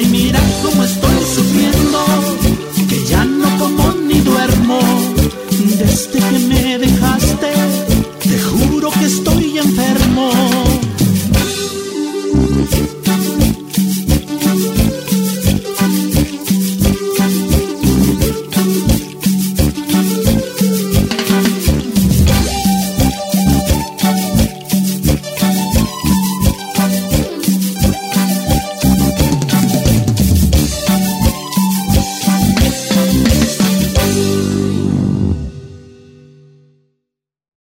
Ay, mira cómo estoy.